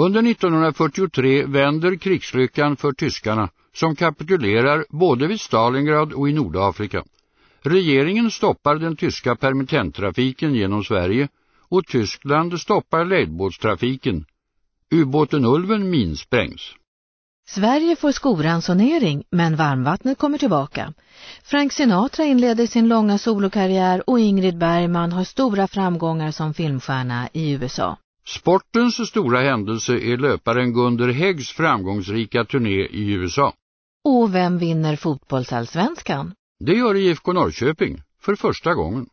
Under 1943 vänder krigslyckan för tyskarna som kapitulerar både vid Stalingrad och i Nordafrika. Regeringen stoppar den tyska permittenttrafiken genom Sverige och Tyskland stoppar lejdbåtstrafiken. Ubåten Ulven minsprängs. Sverige får skoransonering men varmvattnet kommer tillbaka. Frank Sinatra inleder sin långa solokarriär och Ingrid Bergman har stora framgångar som filmstjärna i USA. Sportens stora händelse är löparen Gunder Häggs framgångsrika turné i USA. Och vem vinner fotbollsallsvenskan? Det gör IFK Norrköping för första gången.